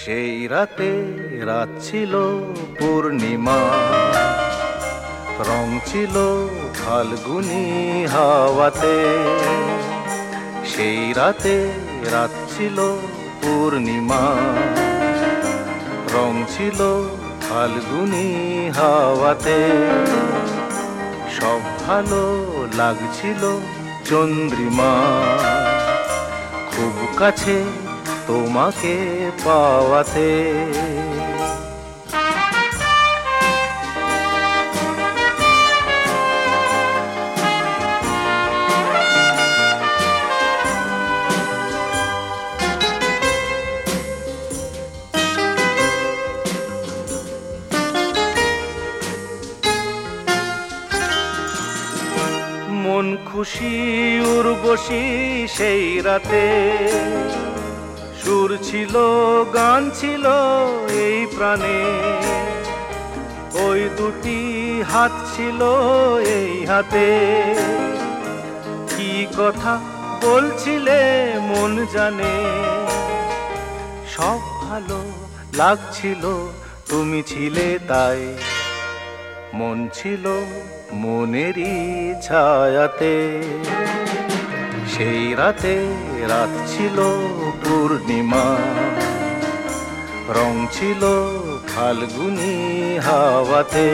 সেই রাতে রাত ছিল পূর্ণিমা। রং ছিল ফাল্গুনি হাওয়াতে। সেই রাতে রাত ছিল পূর্ণিমা। রং ছিল ফাল্গুনি হাওয়াতে। সব ভালো লাগছিল চন্দ্রিমা। খুব কাছে তোমাকে পাওয়াতে। খুশি উর্বশী সেই রাতে। সুর ছিল, গান ছিল এই প্রাণে। ওই দুটি হাত ছিল এই হাতে। কি কথা বলছিলে মন জানে। সব ভালো লাগছিল, তুমি ছিলে তাই। মন ছিল মনেরই ছায়াতে। সেই রাতে রাত ছিল পূর্ণিমা। রং ছিল ফাল্গুনি হাওয়াতে।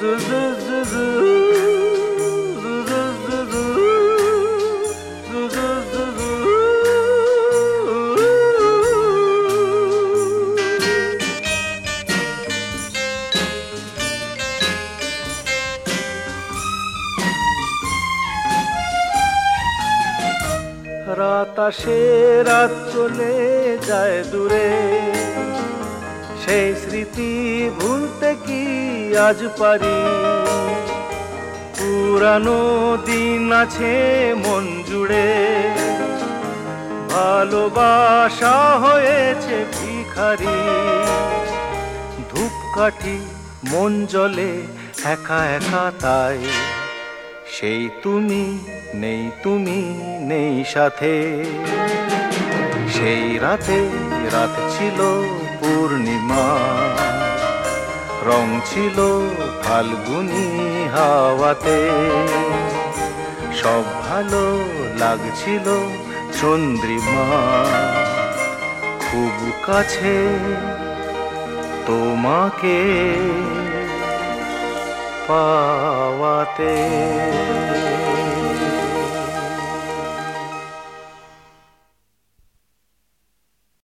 জু জু জু জু, জু রাত আসে রাত চলে যায় দূরে। সেই স্মৃতি ভুলতে কি আজ পারি? পুরানো দিন আছে মন জুড়ে। ভালোবাসা হয়েছে ভিখারি। ধূপকাঠি মন জলে একা একা তাই। সেই তুমি নেই তুমি নেই সাথে। সেই রাতে, রাত ছিল পূর্ণিমা। রং ছিল ফাল্গুনি হাওয়াতে। সব ভালো লাগছিল চন্দ্রিমা। খুব কাছে তোমাকে। পাওয়াতে